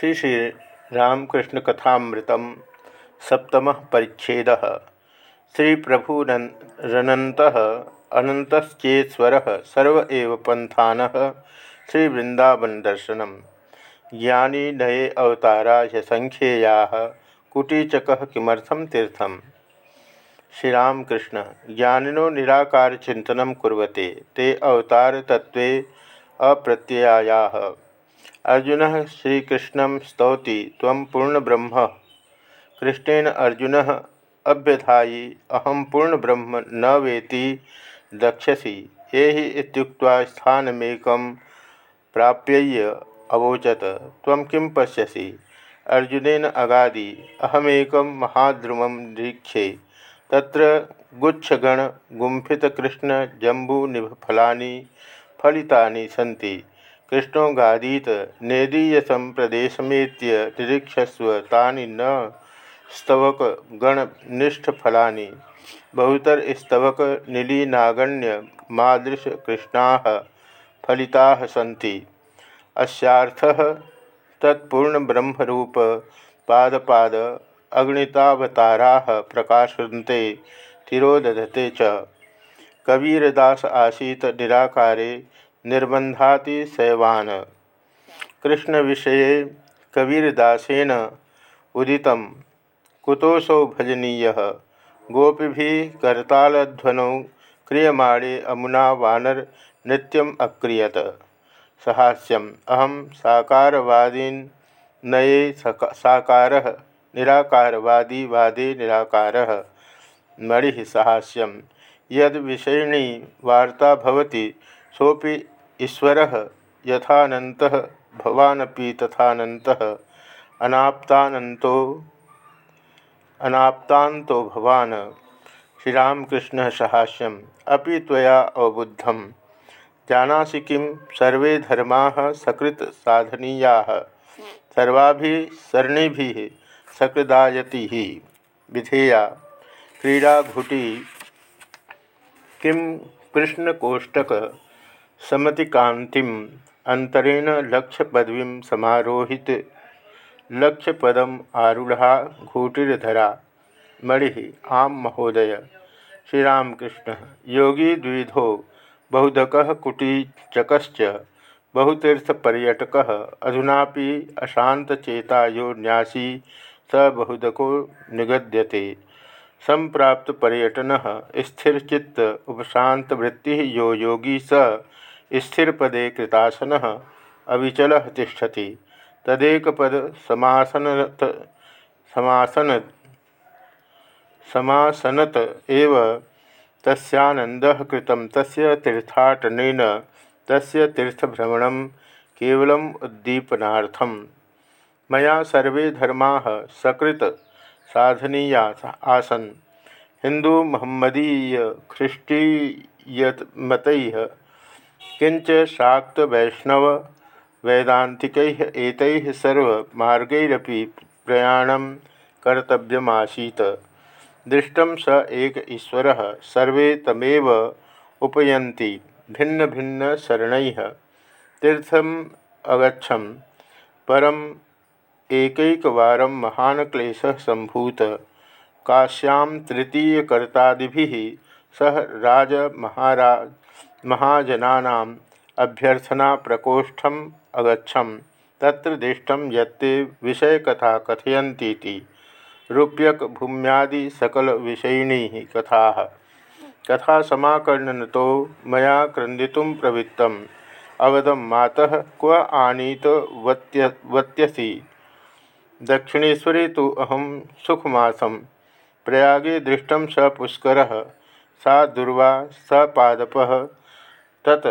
श्री श्री रामकृष्ण सप्तम परिच्छेद। श्री प्रभुरनत अनंतचेश्वर सर्व पंथान श्री वृंदावन दर्शन ज्ञानी नये अवतारा संख्येया कुटीचक किमर्थम तीर्थम? श्रीरामकृष्ण, ज्ञानिनो निराकार चिंतन कुरते ते अवतार तत्व अप्रत्यया अर्जुन श्रीकृष्ण स्तौति तम पूर्णब्रह्म। कृष्णेन अर्जुन अभ्यधायी अहम पूर्णब्रह्म न वेति, दक्षसी। ये ही स्थानमेक प्राप्य अवोचत। तम किं पश्यसि? अर्जुनेन अगादि, अहमेक महाद्रुम दीक्षे तत्र गुच्छगण जम्बूनिभफलानि फलितानि सन्ति। कृष्णो गादीत नेदीयसम प्रदेशमेत्य निरीक्षस्व तानि न स्तवक गणनिष्ठफलानि बहुतर स्तवक निलीनागण्य मादृश कृष्णा फलिता सी सन्ति। अस्यार्थः तत्पूर्णब्रह्मरूप पादपाद अगणितावतारा प्रकाशन्ते तिरोदधते च। कबीरदास आसीत निराकारे निर्बंधातिशयवान कृष्ण विषय कबीरदासन उदित कुतोसौ भजनीय? गोपी करतालध्वनौ क्रियमाणे अमुना वानर नृत्यम अक्रियत। सहास्यम अहम साकारवादीन नये साकार, निराकारवादी वादे निराकार। मणि सहास्यम यद विषयिणी वार्ता सोपि ईश्वर यथानंत भवानपि तथानन्तः, अनाप्तानन्तो, अनाप्तान्तो भवान। श्रीरामकृष्ण सहास्यम अभी तया अवबुद्धम। जानासि किं सर्वे धर्मा सकृत साधनीया। सर्वा सरणि सकृदायति। ही विधेया। क्रीड़ाघुटी किं कृष्णकोष्टक। समतिकांतिम अंतरेण लक्ष्य पदवी समारोहित। लक्ष्य पदम आरूढ़ा घूटिधरा मणि आम महोदय। श्रीरामकृष्ण। योगी द्विधो बहुधक कुटीचक बहुतीर्थपर्यटक। अधुना अशांतचेता यो न्यासी। स बहुधको निगद्यते। संप्राप्त पर्यटन स्थिरचित्त यो योगी स स्थिरपदे कृतासन अविचल तिष्ठति। तदेकपद समासनत समासन समासनत एव तस्यानन्दः कृतं। तस्य तीर्थाटनेन तस्य तीर्थभ्रमणं केवलम् उद्दीपनार्थं मया सर्वे धर्माः सकृत साधनीया आसन। हिंदू महम्मदीय ख्रिस्टीयमत किंच शाक्त वैष्णव वैदांतिक सर्व मार्गैरपि प्रयाण कर्तव्यमासीत। दृष्ट स एक ईश्वर सर्वे तमेव उपयन्ति भिन्न भिन्न शरण तीर्थम अगछम परम एकैकवार महान क्लेश संभूत काश्यां तृतीयकर्तादि सह राज महाजनानाम् अभ्यर्थना प्रकोष्ठम अगछम तत्र दृष्टम यत्ते विषयकथा कथयती रूप्यक भूम्यादि सकल विषयिणी कथा। कथा समाकर्णन तो मैं क्रंदितुं प्रवृत्त अवदम मातः क्व आनीत वत्यसी? दक्षिणेशरे तो अहम सुखमासम। प्रयागे दृष्ट स पुष्कर। सा दुर्वा, स पादप तत्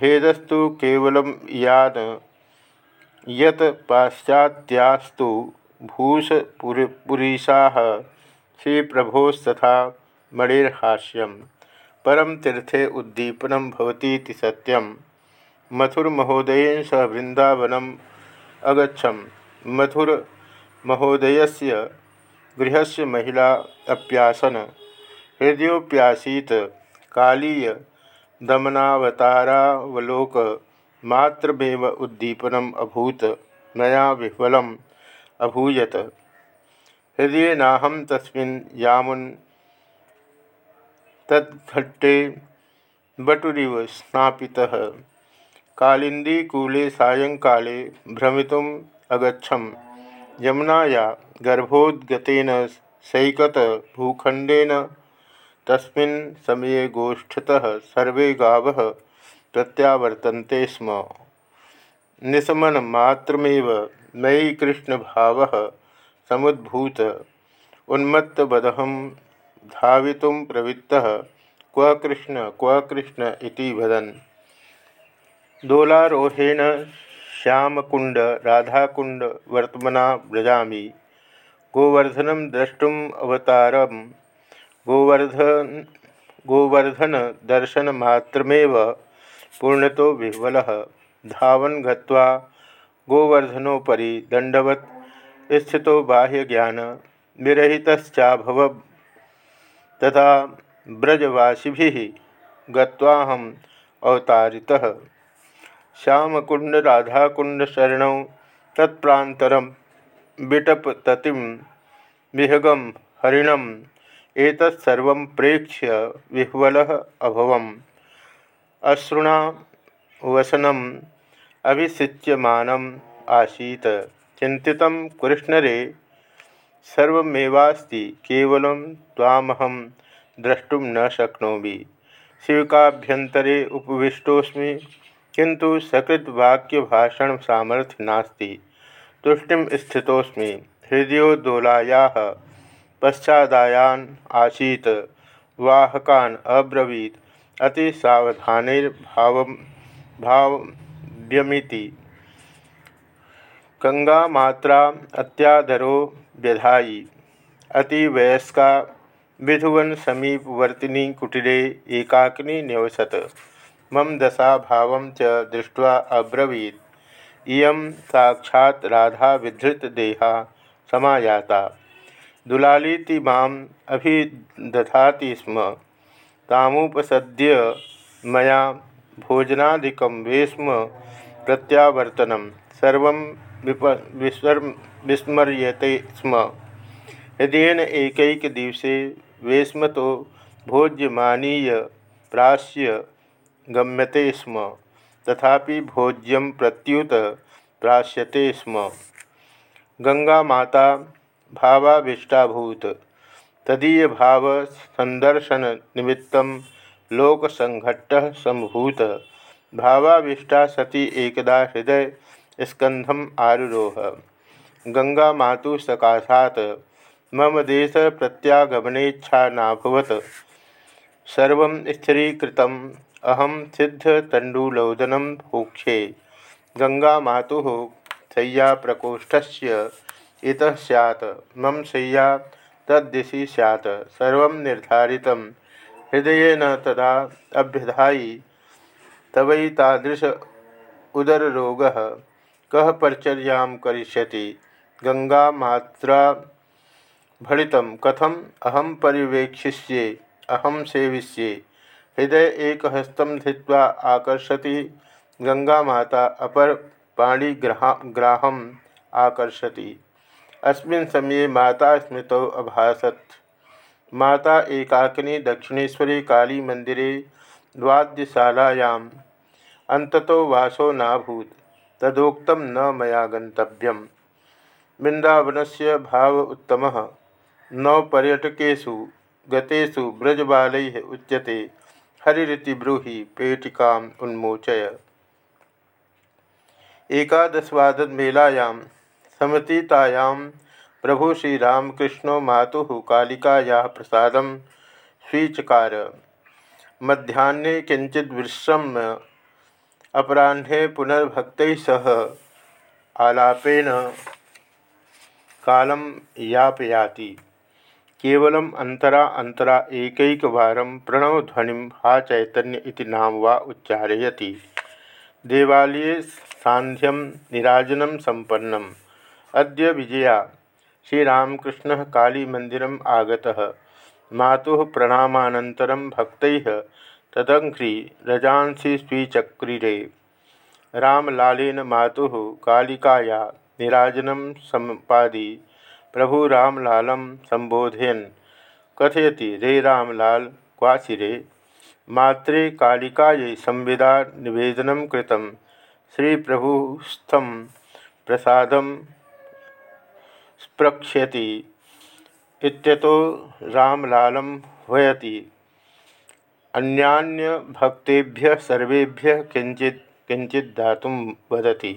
भेदस्तु केवलं यान यत पाश्चात्यास्तु भूषपुरीशाः श्रीप्रभोस्तथा मणिर्हास्यं परम तीर्थे उद्दीपनं भवतीति सत्यं। मथुरमहोदयेन सह वृन्दावनम् अगछम मथुरमहोदयस्य गृहस्य महिला अप्यासन। हृदयोप्यासीत कालीय दमनावतारावलोक मात्रमेव उद्दीपनम अभूत, मया विह्वलम अभूयत। हृदय नाहम तस्मिन् यामुन तद्घट्टे बटुरीव स्नापितः। कालिंदीकूले सायंकाले भ्रमितुम अगछम यमुनाया गर्भोदगतेन सैकत भूखंडेन तस्मिन् समये गोष्ठतः सर्वे गावः प्रत्यावर्तन्ते स्म। निशमन मात्रमेव मयि कृष्ण भाव समुद्भूत उन्मत्तबदहं धावितुं प्रवृत्तः क्व कृष्ण क्व कृष्ण इति वदन्। दोलारोहेण श्यामकुंड राधाकुंड वर्तमना व्रजामि। गोवर्धन द्रष्टुम अवतारम गोवर्धन गोवर्धन दर्शन मात्रमेव पूर्णतो विह्वल। धावन गत्वा गोवर्धनोपरि दंडवत स्थितो बाह्य ज्ञान विरहितश्चाभव। तथा ब्रजवासी गत्वाहम अवतारितः। श्यामकुंड राधाकुंड शरण तत्प्रातरम बिटपततिम विहगम हरिणम एतत्सर्व प्रेक्ष्य विह्वल अभवम। अश्रुणा वसनम अभिषिच्यमानम आसीत। चिंतित कृष्णरे, सर्वमेवास्ति केवलं तामहं द्रष्टुम न शक्नोमि। शिवकाभ्यंतरे उपविष्टोस्मि किंतु सकृत वाक्य भाषण सामर्थ्य नास्ति। तुष्टिम स्थितोस्मि हृदयोदोलाया पश्चादायान आसीत। वाहकान अब्रवीत। अति सावधानिर्भाव भाव्यमिति। गंगा मात्रा अत्यादरो व्यधाई अतिवयस्का विधुवन समीपवर्तिनी कुटीरे एकाकिनी निवसत मम दशा भाव च दृष्ट्वा अब्रवीत। इयं साक्षात् राधा विधृत देहा समायाता। दुलालीति माम अभिदधाति स्म। तामुपसद्य मया भोजनादिकं वेश्म प्रत्यावर्तनं। सर्वं विस्मर्यते स्म। हृदयन एकैक दिवसे वेश्म तो भोज्यमानीय प्राश्य गम्यते स्म। तथापि भोज्यम प्रत्युत प्राश्यते स्म। गंगा माता भावाभिष्टाभूत। तदीय भाव संदर्शन निमित्त लोक संघट्ट संभूत। भावाभिष्टा सती एकदा हृदय स्कंधम आरुरोह। गंगा मातु सकाशात मम देश प्रत्यागमनेच्छा नाभवत सर्व स्थिरीकृतम अहम सिद्ध तंडुलोदनम भोक्षे गंगा मातु शय्या प्रकोष्ठस्य इत सैत् मम शय्या तद्दिशि सैत् सर्व निर्धारित हृदयन तदा अभ्यधायी। तवैतादृश उदररोग। कह परिचर्या करिष्यति? गंगा मात्रा भड़ित कथम? अहम पर्यवेक्षिष्ये अहम सेविष्ये। हृदय एक हस्तम धित्वा आकर्षति। गंगा माता अपर पाणिग्राहम आकर्षति। अस्मिन् समये माता स्मृत अभासत। माता एकाकिनी दक्षिणेश्वरी काली मंदिरे वाद्यशालायां अंततो वासो नाभूत, तदोक्त न मया गंतव्यम वृंदावनस्य भाव उत्तम, नौ पर्यटकेशु गतेषु ब्रजबाल उच्यते हरिति ब्रूहि पेटिका उन्मोचय। एकादशवादन मेलायां समतीतायां। प्रभु श्रीरामकृष्णो मातुः कालिकायाः प्रसादं स्वीचकार। मध्याह्ने किंचित विश्रम्य अपराह्ने पुनर्भक्त सह आलापेन कालम यापयाति। केवलम अंतरा अंतरा एक वार प्रणवध्वनि हा चैतन्य इति नाम वा उच्चारयति। देवालये सांध्यम निराजनम संपन्नम अद्य विजया। श्रीरामकृष्ण कालीमंदिर आगतः। मातुः प्रणामानन्तरं भक्तैः तदङ्घ्रि रजांसि स्वीचक्रिरे रामलालेन मातुः कालिकाया निराजनं सम्पादी, प्रभु रामलालं सम्बोधयन्। कथयति, रे रामलाल, क्वासि मात्रे कालिकायै संविदा निवेदनं कृतं। श्रीप्रभुस्थं प्रसादं स्प्रक्ष्यति इत्यतो रामलालं ह्वयति अन्यान्यभक्तेभ्यः सर्वेभ्यः किञ्चित् किञ्चित् दातुं वदति।